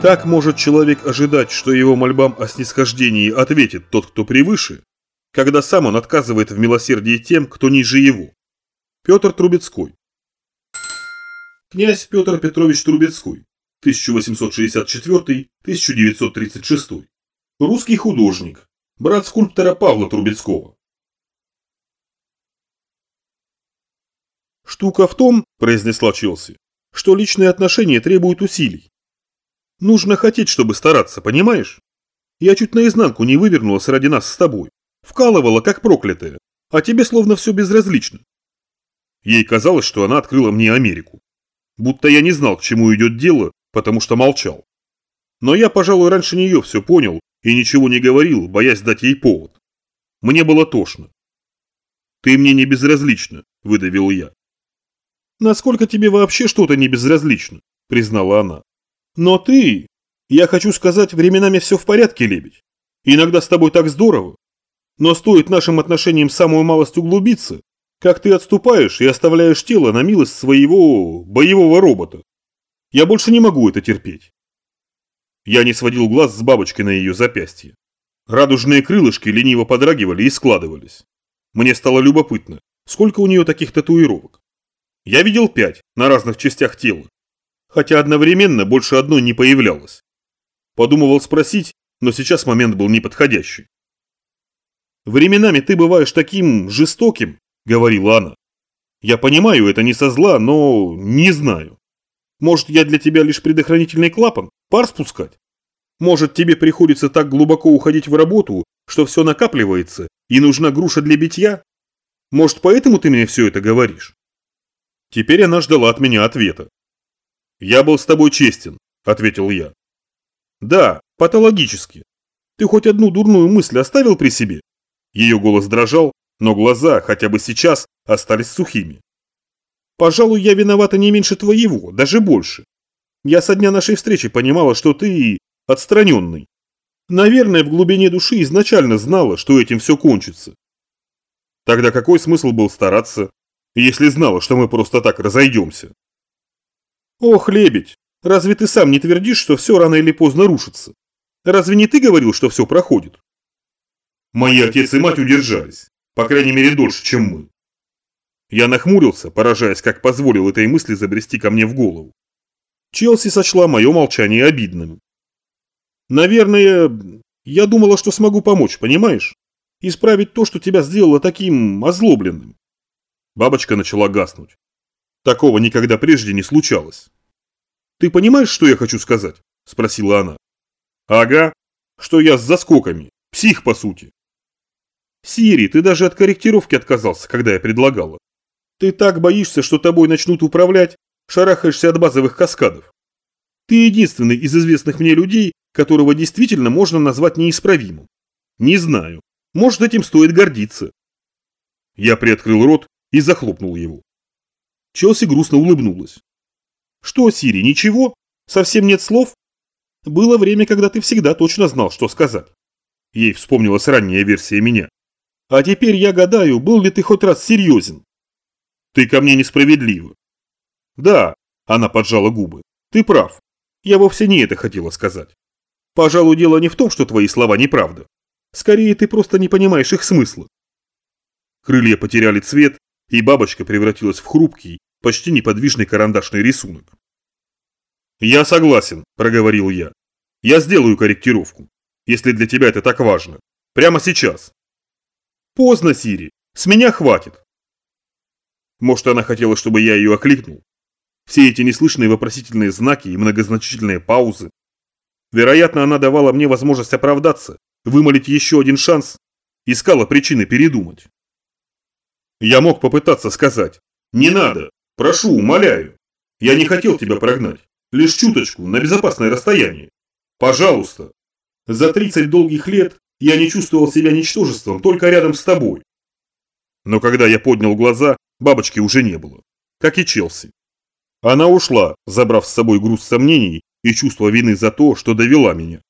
Как может человек ожидать, что его мольбам о снисхождении ответит тот, кто превыше, когда сам он отказывает в милосердии тем, кто ниже его? Петр Трубецкой Князь Петр Петрович Трубецкой, 1864-1936. Русский художник, брат скульптора Павла Трубецкого. «Штука в том, — произнесла Челси, — что личные отношения требуют усилий. Нужно хотеть, чтобы стараться, понимаешь? Я чуть наизнанку не вывернулась ради нас с тобой. Вкалывала, как проклятая, а тебе словно все безразлично. Ей казалось, что она открыла мне Америку. Будто я не знал, к чему идет дело, потому что молчал. Но я, пожалуй, раньше нее все понял и ничего не говорил, боясь дать ей повод. Мне было тошно. «Ты мне не безразлична», – выдавил я. «Насколько тебе вообще что-то не безразлично?» – признала она. «Но ты... Я хочу сказать, временами все в порядке, лебедь. Иногда с тобой так здорово. Но стоит нашим отношениям самую малость углубиться, как ты отступаешь и оставляешь тело на милость своего боевого робота. Я больше не могу это терпеть. Я не сводил глаз с бабочкой на ее запястье. Радужные крылышки лениво подрагивали и складывались. Мне стало любопытно, сколько у нее таких татуировок. Я видел пять на разных частях тела, хотя одновременно больше одной не появлялось. Подумывал спросить, но сейчас момент был неподходящий. «Временами ты бываешь таким жестоким», — говорила она. «Я понимаю, это не со зла, но не знаю. Может, я для тебя лишь предохранительный клапан, пар спускать? Может, тебе приходится так глубоко уходить в работу, что все накапливается, и нужна груша для битья? Может, поэтому ты мне все это говоришь?» Теперь она ждала от меня ответа. «Я был с тобой честен», – ответил я. «Да, патологически. Ты хоть одну дурную мысль оставил при себе?» Ее голос дрожал, но глаза, хотя бы сейчас, остались сухими. «Пожалуй, я виновата не меньше твоего, даже больше. Я со дня нашей встречи понимала, что ты отстраненный. Наверное, в глубине души изначально знала, что этим все кончится. Тогда какой смысл был стараться, если знала, что мы просто так разойдемся? Ох, лебедь, разве ты сам не твердишь, что все рано или поздно рушится? Разве не ты говорил, что все проходит? Мои отец и мать удержались, по крайней мере дольше, чем мы. Я нахмурился, поражаясь, как позволил этой мысли забрести ко мне в голову. Челси сочла мое молчание обидным. Наверное, я думала, что смогу помочь, понимаешь? Исправить то, что тебя сделало таким озлобленным. Бабочка начала гаснуть. Такого никогда прежде не случалось. «Ты понимаешь, что я хочу сказать?» – спросила она. «Ага, что я с заскоками, псих по сути». «Сири, ты даже от корректировки отказался, когда я предлагала. Ты так боишься, что тобой начнут управлять, шарахаешься от базовых каскадов. Ты единственный из известных мне людей, которого действительно можно назвать неисправимым. Не знаю. Может, этим стоит гордиться». Я приоткрыл рот и захлопнул его. Челси грустно улыбнулась. «Что, Сири, ничего? Совсем нет слов? Было время, когда ты всегда точно знал, что сказать». Ей вспомнилась ранняя версия меня. «А теперь я гадаю, был ли ты хоть раз серьезен?» «Ты ко мне несправедлива». «Да», – она поджала губы, – «ты прав. Я вовсе не это хотела сказать. Пожалуй, дело не в том, что твои слова неправда. Скорее, ты просто не понимаешь их смысла». Крылья потеряли цвет, и бабочка превратилась в хрупкий, почти неподвижный карандашный рисунок. «Я согласен», – проговорил я. «Я сделаю корректировку, если для тебя это так важно. Прямо сейчас». «Поздно, Сири. С меня хватит». Может, она хотела, чтобы я ее окликнул? Все эти неслышные вопросительные знаки и многозначительные паузы. Вероятно, она давала мне возможность оправдаться, вымолить еще один шанс, искала причины передумать. Я мог попытаться сказать «Не надо, прошу, умоляю. Я не хотел тебя прогнать, лишь чуточку, на безопасное расстояние. Пожалуйста. За 30 долгих лет я не чувствовал себя ничтожеством только рядом с тобой». Но когда я поднял глаза, бабочки уже не было, как и Челси. Она ушла, забрав с собой груз сомнений и чувство вины за то, что довела меня.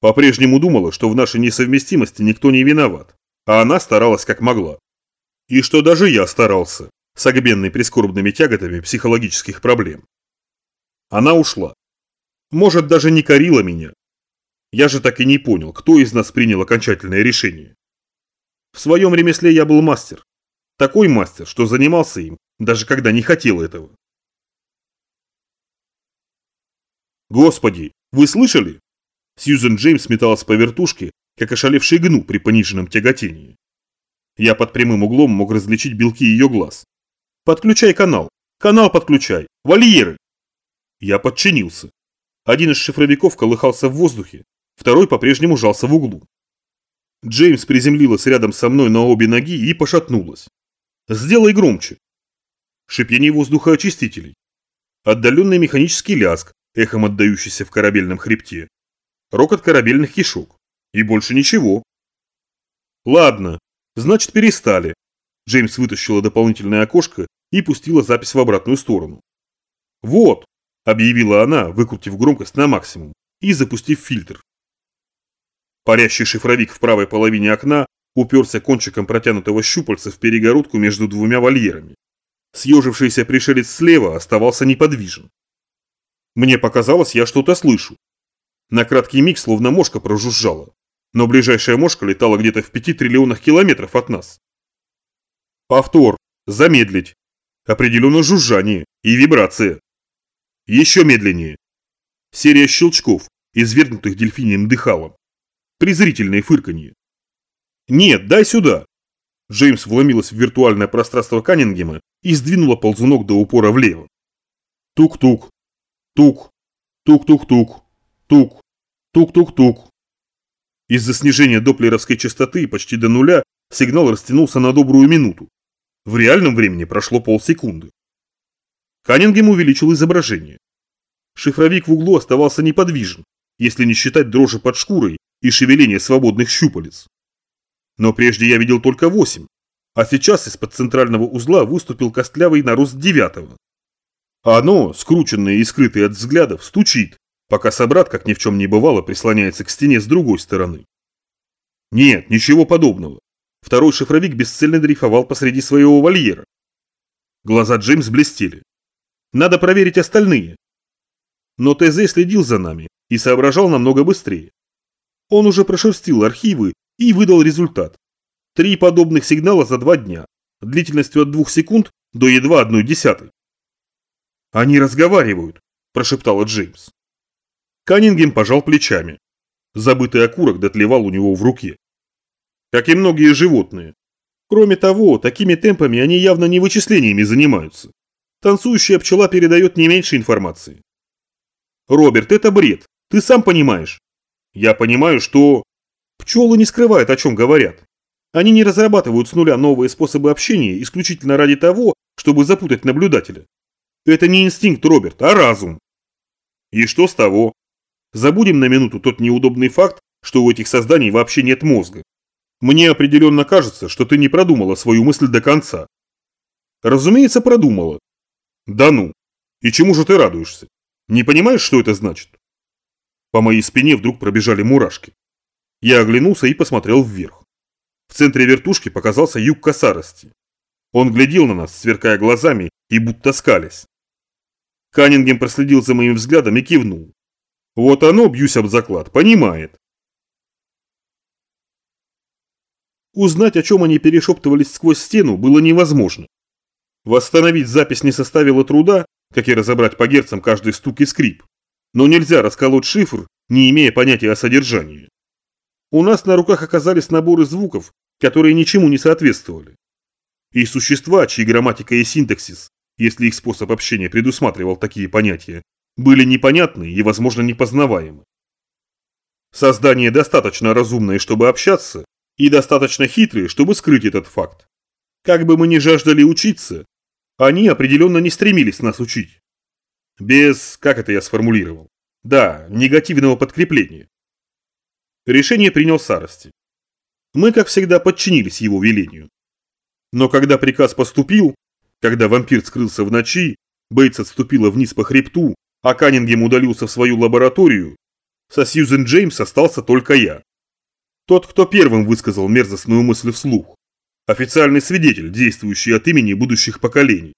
По-прежнему думала, что в нашей несовместимости никто не виноват, а она старалась как могла. И что даже я старался, согбенный прискорбными тяготами психологических проблем. Она ушла. Может, даже не корила меня. Я же так и не понял, кто из нас принял окончательное решение. В своем ремесле я был мастер. Такой мастер, что занимался им, даже когда не хотел этого. Господи, вы слышали? Сьюзен Джеймс металась по вертушке, как ошалевший гну при пониженном тяготении. Я под прямым углом мог различить белки ее глаз. «Подключай канал! Канал подключай! Вольеры!» Я подчинился. Один из шифровиков колыхался в воздухе, второй по-прежнему жался в углу. Джеймс приземлилась рядом со мной на обе ноги и пошатнулась. «Сделай громче!» Шипение воздухоочистителей. Отдаленный механический ляск, эхом отдающийся в корабельном хребте. Рокот корабельных кишок. И больше ничего. Ладно, значит перестали. Джеймс вытащила дополнительное окошко и пустила запись в обратную сторону. Вот, объявила она, выкрутив громкость на максимум и запустив фильтр. Парящий шифровик в правой половине окна уперся кончиком протянутого щупальца в перегородку между двумя вольерами. Съежившийся пришелец слева оставался неподвижен. Мне показалось, я что-то слышу. На краткий миг словно мошка прожужжала, но ближайшая мошка летала где-то в пяти триллионах километров от нас. Повтор. Замедлить. Определенно жужжание и вибрация. Еще медленнее. Серия щелчков, извергнутых дельфинием дыхалом. Презрительное фырканье. «Нет, дай сюда!» Джеймс вломилась в виртуальное пространство Каннингема и сдвинула ползунок до упора влево. Тук-тук, тук, тук-тук-тук, тук, тук-тук-тук. Из-за снижения доплеровской частоты почти до нуля сигнал растянулся на добрую минуту. В реальном времени прошло полсекунды. Каннингем увеличил изображение. Шифровик в углу оставался неподвижен, если не считать дрожи под шкурой и шевеления свободных щупалец. Но прежде я видел только восемь, а сейчас из-под центрального узла выступил костлявый нарост девятого. А оно, скрученное и скрытое от взглядов, стучит, пока собрат, как ни в чем не бывало, прислоняется к стене с другой стороны. Нет, ничего подобного. Второй шифровик бесцельно дрейфовал посреди своего вольера. Глаза Джеймс блестели. Надо проверить остальные. Но ТЗ следил за нами и соображал намного быстрее. Он уже прошерстил архивы и выдал результат. Три подобных сигнала за два дня, длительностью от двух секунд до едва одной десятой. «Они разговаривают», – прошептала Джеймс. Каннингем пожал плечами. Забытый окурок дотлевал у него в руке. Как и многие животные. Кроме того, такими темпами они явно не вычислениями занимаются. Танцующая пчела передает не меньше информации. Роберт, это бред. Ты сам понимаешь. Я понимаю, что... Пчелы не скрывают, о чем говорят. Они не разрабатывают с нуля новые способы общения исключительно ради того, чтобы запутать наблюдателя. Это не инстинкт, Роберт, а разум. И что с того? Забудем на минуту тот неудобный факт, что у этих созданий вообще нет мозга. Мне определенно кажется, что ты не продумала свою мысль до конца. Разумеется, продумала. Да ну. И чему же ты радуешься? Не понимаешь, что это значит? По моей спине вдруг пробежали мурашки. Я оглянулся и посмотрел вверх. В центре вертушки показался юг косарости. Он глядел на нас, сверкая глазами и будто скались. Каннингем проследил за моим взглядом и кивнул. Вот оно, бьюсь об заклад, понимает. Узнать, о чем они перешептывались сквозь стену, было невозможно. Восстановить запись не составило труда, как и разобрать по герцам каждый стук и скрип. Но нельзя расколоть шифр, не имея понятия о содержании. У нас на руках оказались наборы звуков, которые ничему не соответствовали. И существа, чьи грамматика и синтаксис, если их способ общения предусматривал такие понятия, были непонятны и, возможно, непознаваемы. Создания достаточно разумные, чтобы общаться, и достаточно хитрые, чтобы скрыть этот факт. Как бы мы ни жаждали учиться, они определенно не стремились нас учить. Без, как это я сформулировал? Да, негативного подкрепления. Решение принял Сарости. Мы, как всегда, подчинились его велению. Но когда приказ поступил, когда вампир скрылся в ночи, Бейтс отступила вниз по хребту, а Каннингем удалился в свою лабораторию, со Сьюзен Джеймс остался только я. Тот, кто первым высказал мерзостную мысль вслух. Официальный свидетель, действующий от имени будущих поколений.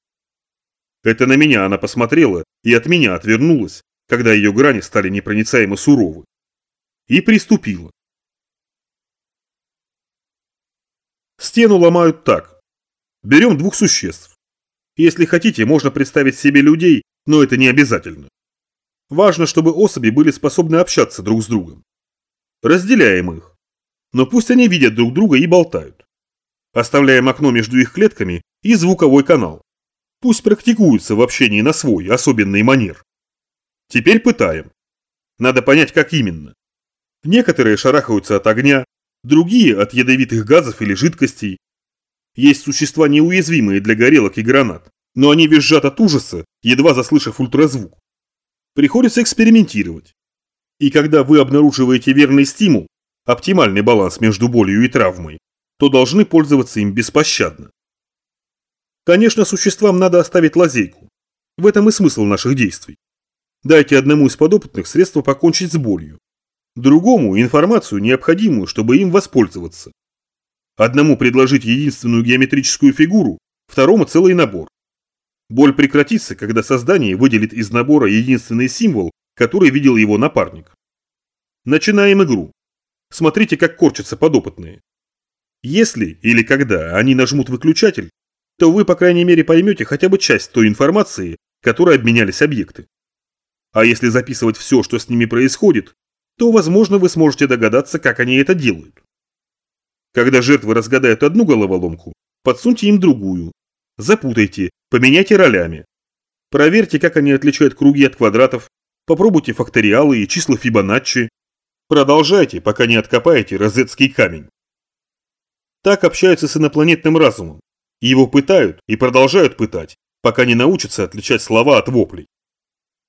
Это на меня она посмотрела и от меня отвернулась, когда ее грани стали непроницаемо суровы. И приступила. Стену ломают так. Берем двух существ. Если хотите, можно представить себе людей, но это не обязательно. Важно, чтобы особи были способны общаться друг с другом. Разделяем их. Но пусть они видят друг друга и болтают. Оставляем окно между их клетками и звуковой канал. Пусть практикуются в общении на свой особенный манер. Теперь пытаем. Надо понять, как именно. Некоторые шарахаются от огня, другие от ядовитых газов или жидкостей. Есть существа неуязвимые для горелок и гранат, но они визжат от ужаса, едва заслышав ультразвук. Приходится экспериментировать. И когда вы обнаруживаете верный стимул, оптимальный баланс между болью и травмой, то должны пользоваться им беспощадно. Конечно, существам надо оставить лазейку. В этом и смысл наших действий. Дайте одному из подопытных средства покончить с болью. Другому информацию, необходимую, чтобы им воспользоваться. Одному предложить единственную геометрическую фигуру, второму целый набор. Боль прекратится, когда создание выделит из набора единственный символ, который видел его напарник. Начинаем игру. Смотрите, как корчатся подопытные. Если или когда они нажмут выключатель, то вы, по крайней мере, поймете хотя бы часть той информации, которой обменялись объекты. А если записывать все, что с ними происходит, то, возможно, вы сможете догадаться, как они это делают. Когда жертвы разгадают одну головоломку, подсуньте им другую. Запутайте, поменяйте ролями. Проверьте, как они отличают круги от квадратов, попробуйте факториалы и числа Фибоначчи. Продолжайте, пока не откопаете розетский камень. Так общаются с инопланетным разумом. Его пытают и продолжают пытать, пока не научатся отличать слова от воплей.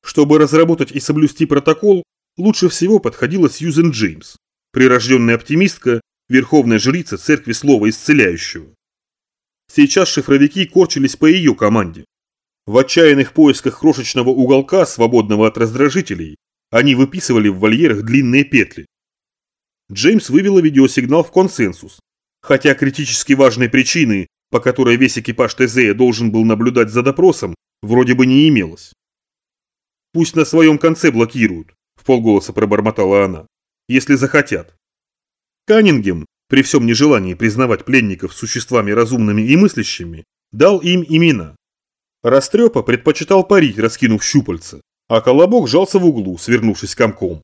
Чтобы разработать и соблюсти протокол, лучше всего подходила Сьюзен Джеймс, прирожденная оптимистка, верховная жрица церкви слова исцеляющего. Сейчас шифровики корчились по ее команде. В отчаянных поисках крошечного уголка, свободного от раздражителей, они выписывали в вольерах длинные петли. Джеймс вывела видеосигнал в консенсус, хотя критически важной причины, по которой весь экипаж Тезея должен был наблюдать за допросом, вроде бы не имелось. Пусть на своем конце блокируют, в полголоса пробормотала она, если захотят. Каннингем, при всем нежелании признавать пленников существами разумными и мыслящими, дал им имена. Растрепа предпочитал парить, раскинув щупальца, а Колобок жался в углу, свернувшись комком.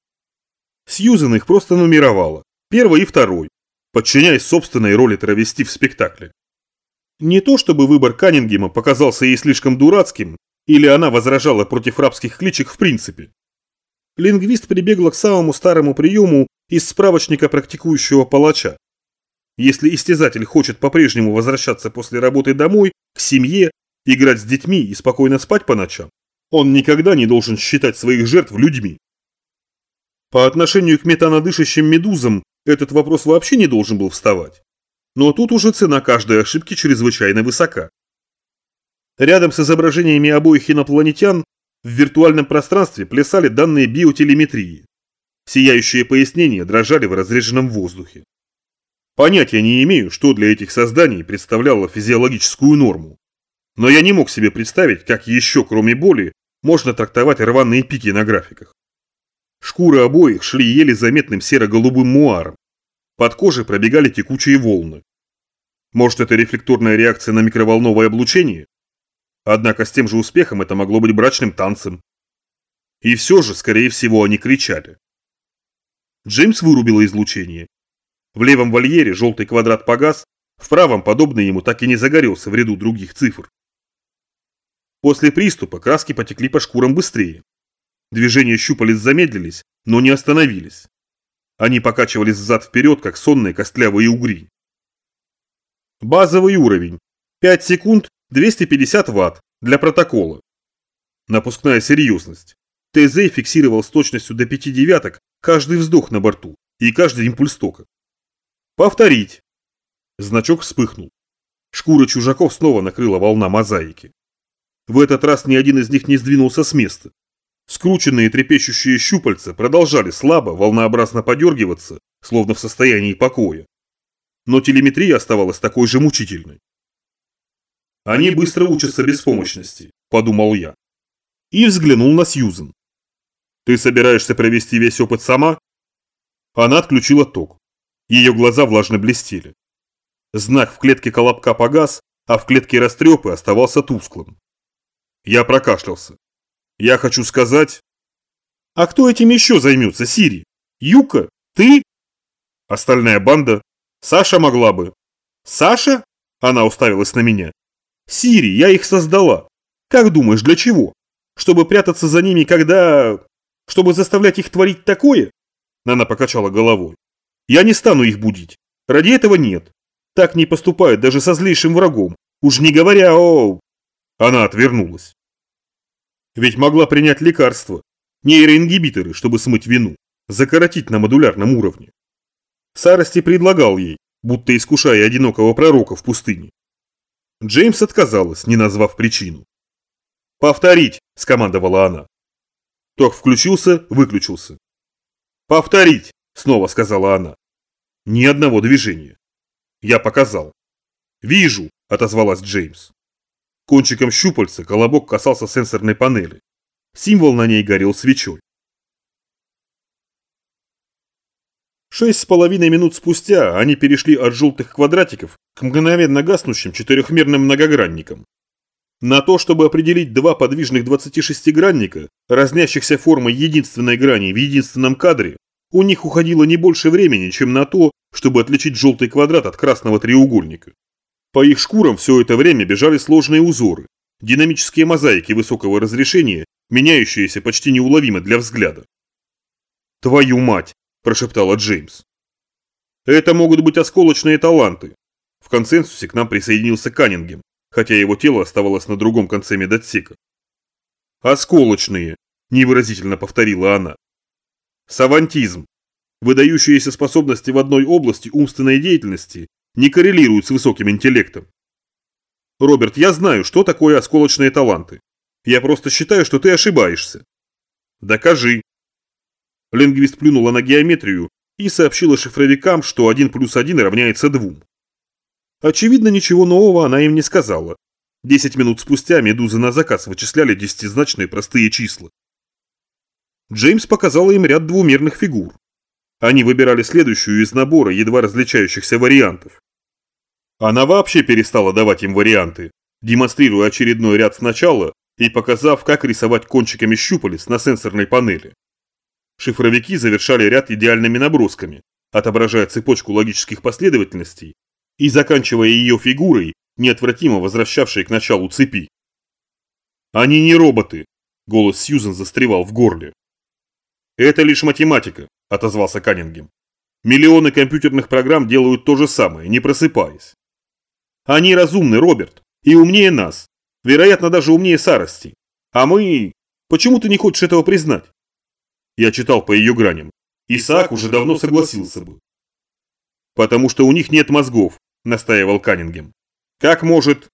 Сьюзен их просто нумеровала, первый и второй, подчиняясь собственной роли травести в спектакле. Не то чтобы выбор Каннингема показался ей слишком дурацким, или она возражала против рабских кличек в принципе? Лингвист прибегла к самому старому приему из справочника практикующего палача. Если истязатель хочет по-прежнему возвращаться после работы домой, к семье, играть с детьми и спокойно спать по ночам, он никогда не должен считать своих жертв людьми. По отношению к метанодышащим медузам этот вопрос вообще не должен был вставать. Но тут уже цена каждой ошибки чрезвычайно высока. Рядом с изображениями обоих инопланетян в виртуальном пространстве плясали данные биотелеметрии. Сияющие пояснения дрожали в разреженном воздухе. Понятия не имею, что для этих созданий представляло физиологическую норму. Но я не мог себе представить, как еще, кроме боли, можно трактовать рваные пики на графиках. Шкуры обоих шли еле заметным серо-голубым муаром. Под кожей пробегали текучие волны. Может, это рефлекторная реакция на микроволновое облучение? Однако с тем же успехом это могло быть брачным танцем. И все же, скорее всего, они кричали. Джеймс вырубил излучение. В левом вольере желтый квадрат погас, в правом, подобный ему, так и не загорелся в ряду других цифр. После приступа краски потекли по шкурам быстрее. Движения щупалец замедлились, но не остановились. Они покачивались взад-вперед, как сонные костлявые угри. Базовый уровень. 5 секунд 250 ватт для протокола. Напускная серьезность. ТЗ фиксировал с точностью до 5 девяток каждый вздох на борту и каждый импульс тока. Повторить. Значок вспыхнул. Шкура чужаков снова накрыла волна мозаики. В этот раз ни один из них не сдвинулся с места. Скрученные трепещущие щупальца продолжали слабо, волнообразно подергиваться, словно в состоянии покоя. Но телеметрия оставалась такой же мучительной. Они быстро учатся беспомощности, подумал я. И взглянул на Сьюзен. Ты собираешься провести весь опыт сама? Она отключила ток. Ее глаза влажно блестели. Знак в клетке колобка погас, а в клетке растрепы оставался тусклым. Я прокашлялся. Я хочу сказать... А кто этим еще займется, Сири? Юка? Ты? Остальная банда? Саша могла бы. Саша? Она уставилась на меня. Сири, я их создала. Как думаешь, для чего? Чтобы прятаться за ними, когда... Чтобы заставлять их творить такое? Она покачала головой. Я не стану их будить. Ради этого нет. Так не поступают даже со злейшим врагом. Уж не говоря о... Она отвернулась. Ведь могла принять лекарства, нейроингибиторы, чтобы смыть вину, закоротить на модулярном уровне. Сарости предлагал ей, будто искушая одинокого пророка в пустыне. Джеймс отказалась, не назвав причину. «Повторить!» – скомандовала она. Ток включился, выключился. «Повторить!» – снова сказала она. Ни одного движения. Я показал. «Вижу!» – отозвалась Джеймс. Кончиком щупальца колобок касался сенсорной панели. Символ на ней горел свечой. Шесть с половиной минут спустя они перешли от желтых квадратиков к мгновенно гаснущим четырехмерным многогранникам. На то, чтобы определить два подвижных 26-гранника, разнящихся формой единственной грани в единственном кадре, у них уходило не больше времени, чем на то, чтобы отличить желтый квадрат от красного треугольника. По их шкурам все это время бежали сложные узоры, динамические мозаики высокого разрешения, меняющиеся почти неуловимо для взгляда. «Твою мать!» – прошептала Джеймс. «Это могут быть осколочные таланты». В консенсусе к нам присоединился Каннингем, хотя его тело оставалось на другом конце медотсека. «Осколочные», – невыразительно повторила она. «Савантизм. Выдающиеся способности в одной области умственной деятельности не коррелируют с высоким интеллектом. Роберт, я знаю, что такое осколочные таланты. Я просто считаю, что ты ошибаешься. Докажи. Лингвист плюнула на геометрию и сообщила шифровикам, что 1 плюс 1 равняется 2. Очевидно, ничего нового она им не сказала. Десять минут спустя медузы на заказ вычисляли десятизначные простые числа. Джеймс показала им ряд двумерных фигур. Они выбирали следующую из набора едва различающихся вариантов. Она вообще перестала давать им варианты, демонстрируя очередной ряд сначала и показав, как рисовать кончиками щупалец на сенсорной панели. Шифровики завершали ряд идеальными набросками, отображая цепочку логических последовательностей и заканчивая ее фигурой, неотвратимо возвращавшей к началу цепи. «Они не роботы», – голос Сьюзен застревал в горле. «Это лишь математика», – отозвался Каннингем. «Миллионы компьютерных программ делают то же самое, не просыпаясь. Они разумны, Роберт, и умнее нас. Вероятно, даже умнее Сарости. А мы... Почему ты не хочешь этого признать? Я читал по ее граням. Исаак уже давно согласился бы. Потому что у них нет мозгов, настаивал Каннингем. Как может...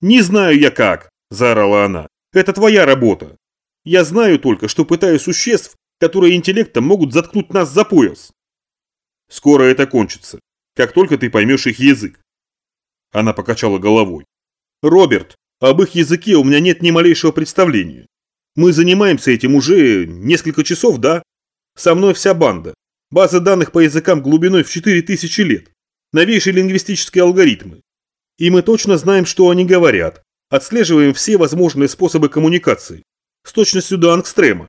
Не знаю я как, заорала она. Это твоя работа. Я знаю только, что пытаю существ, которые интеллектом могут заткнуть нас за пояс. Скоро это кончится, как только ты поймешь их язык. Она покачала головой. «Роберт, об их языке у меня нет ни малейшего представления. Мы занимаемся этим уже несколько часов, да? Со мной вся банда. База данных по языкам глубиной в 4000 лет. Новейшие лингвистические алгоритмы. И мы точно знаем, что они говорят. Отслеживаем все возможные способы коммуникации. С точностью до ангстрема.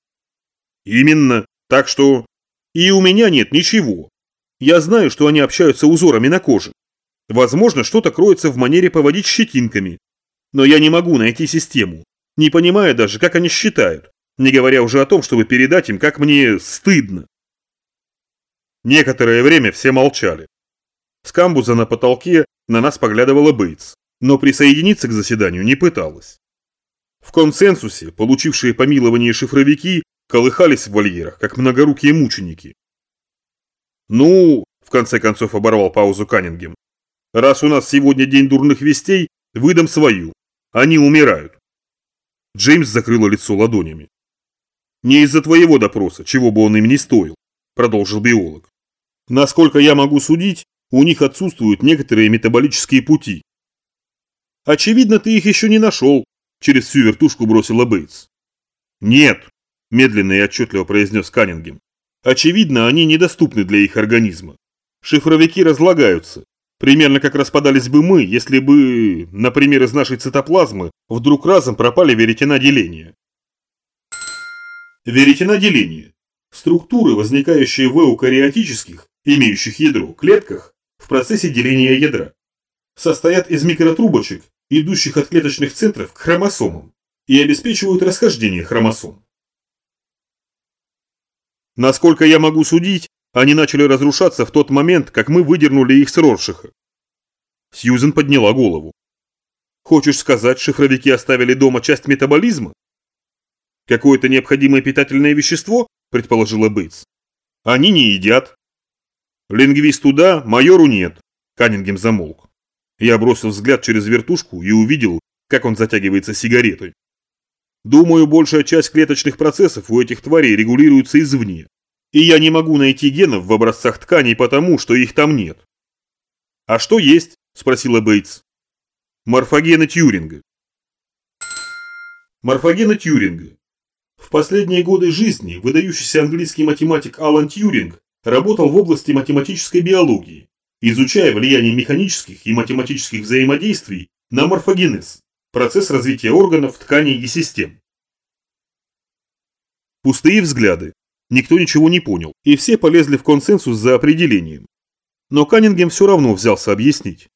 Именно. Так что... И у меня нет ничего. Я знаю, что они общаются узорами на коже. Возможно, что-то кроется в манере поводить щетинками. Но я не могу найти систему, не понимая даже, как они считают, не говоря уже о том, чтобы передать им, как мне стыдно. Некоторое время все молчали. С камбуза на потолке на нас поглядывала Бейтс, но присоединиться к заседанию не пыталась. В консенсусе, получившие помилование шифровики, колыхались в вольерах, как многорукие мученики. «Ну», – в конце концов оборвал паузу Каннингем, Раз у нас сегодня день дурных вестей, выдам свою. Они умирают. Джеймс закрыла лицо ладонями. Не из-за твоего допроса, чего бы он им не стоил, продолжил биолог. Насколько я могу судить, у них отсутствуют некоторые метаболические пути. Очевидно, ты их еще не нашел, через всю вертушку бросила Бейтс. Нет, медленно и отчетливо произнес Каннингем. Очевидно, они недоступны для их организма. Шифровики разлагаются, примерно как распадались бы мы, если бы, например, из нашей цитоплазмы вдруг разом пропали веретена деления. Веретена деления – структуры, возникающие в эукариотических, имеющих ядро, клетках в процессе деления ядра. Состоят из микротрубочек, идущих от клеточных центров к хромосомам, и обеспечивают расхождение хромосом. Насколько я могу судить, они начали разрушаться в тот момент, как мы выдернули их с Роршиха. Сьюзен подняла голову. Хочешь сказать, шифровики оставили дома часть метаболизма? Какое-то необходимое питательное вещество, предположила Бейтс. Они не едят. Лингвисту да, майору нет. Каннингем замолк. Я бросил взгляд через вертушку и увидел, как он затягивается сигаретой. Думаю, большая часть клеточных процессов у этих тварей регулируется извне. И я не могу найти генов в образцах тканей потому, что их там нет. «А что есть?» – спросила Бейтс. «Морфогены Тьюринга». Морфогены Тьюринга. В последние годы жизни выдающийся английский математик Алан Тьюринг работал в области математической биологии, изучая влияние механических и математических взаимодействий на морфогенез процесс развития органов, тканей и систем. Пустые взгляды. Никто ничего не понял, и все полезли в консенсус за определением. Но Каннингем все равно взялся объяснить.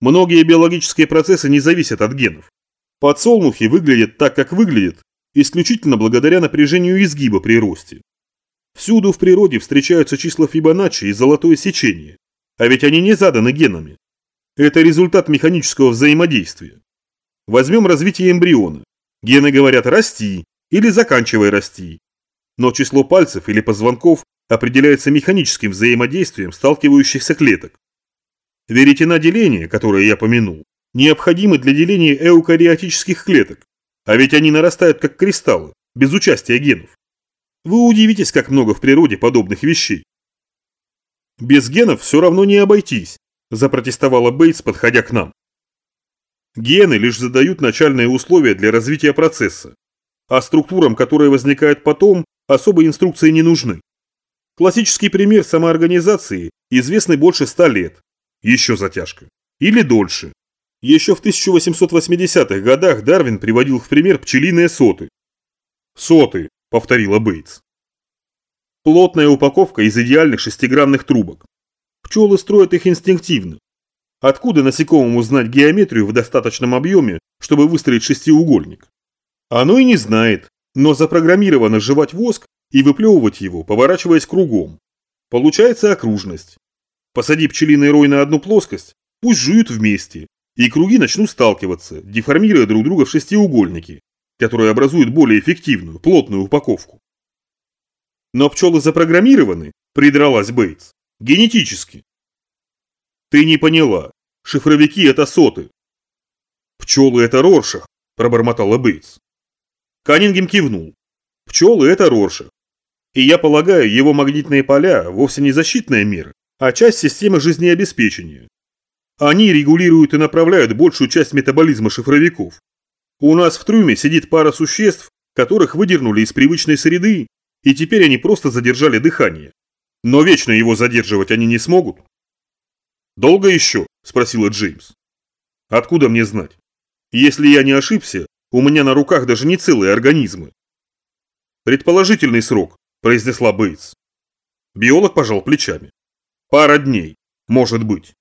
Многие биологические процессы не зависят от генов. Подсолнухи выглядят так, как выглядят, исключительно благодаря напряжению изгиба при росте. Всюду в природе встречаются числа Фибоначчи и золотое сечение, а ведь они не заданы генами. Это результат механического взаимодействия. Возьмем развитие эмбриона. Гены говорят «расти» или «заканчивай расти». Но число пальцев или позвонков определяется механическим взаимодействием сталкивающихся клеток. Веретена деления, которые я помянул, необходимы для деления эукариотических клеток, а ведь они нарастают как кристаллы, без участия генов. Вы удивитесь, как много в природе подобных вещей. Без генов все равно не обойтись, запротестовала Бейтс, подходя к нам. Гены лишь задают начальные условия для развития процесса, а структурам, которые возникают потом, особые инструкции не нужны. Классический пример самоорганизации известный больше ста лет. Еще затяжка. Или дольше. Еще в 1880-х годах Дарвин приводил в пример пчелиные соты. «Соты», — повторила Бейтс. Плотная упаковка из идеальных шестигранных трубок. Пчелы строят их инстинктивно, Откуда насекомому знать геометрию в достаточном объеме, чтобы выстроить шестиугольник? Оно и не знает, но запрограммировано жевать воск и выплевывать его, поворачиваясь кругом. Получается окружность. Посади пчелиный рой на одну плоскость, пусть жуют вместе, и круги начнут сталкиваться, деформируя друг друга в шестиугольники, которые образуют более эффективную, плотную упаковку. Но пчелы запрограммированы, придралась Бейтс, генетически. Ты не поняла. Шифровики это соты. Пчелы это Роршах, пробормотала Бейтс. Каннингем кивнул. Пчелы это Роршах. И я полагаю, его магнитные поля вовсе не защитная мера, а часть системы жизнеобеспечения. Они регулируют и направляют большую часть метаболизма шифровиков. У нас в трюме сидит пара существ, которых выдернули из привычной среды, и теперь они просто задержали дыхание. Но вечно его задерживать они не смогут. «Долго еще?» – спросила Джеймс. «Откуда мне знать? Если я не ошибся, у меня на руках даже не целые организмы». «Предположительный срок», – произнесла Бейтс. Биолог пожал плечами. «Пара дней, может быть».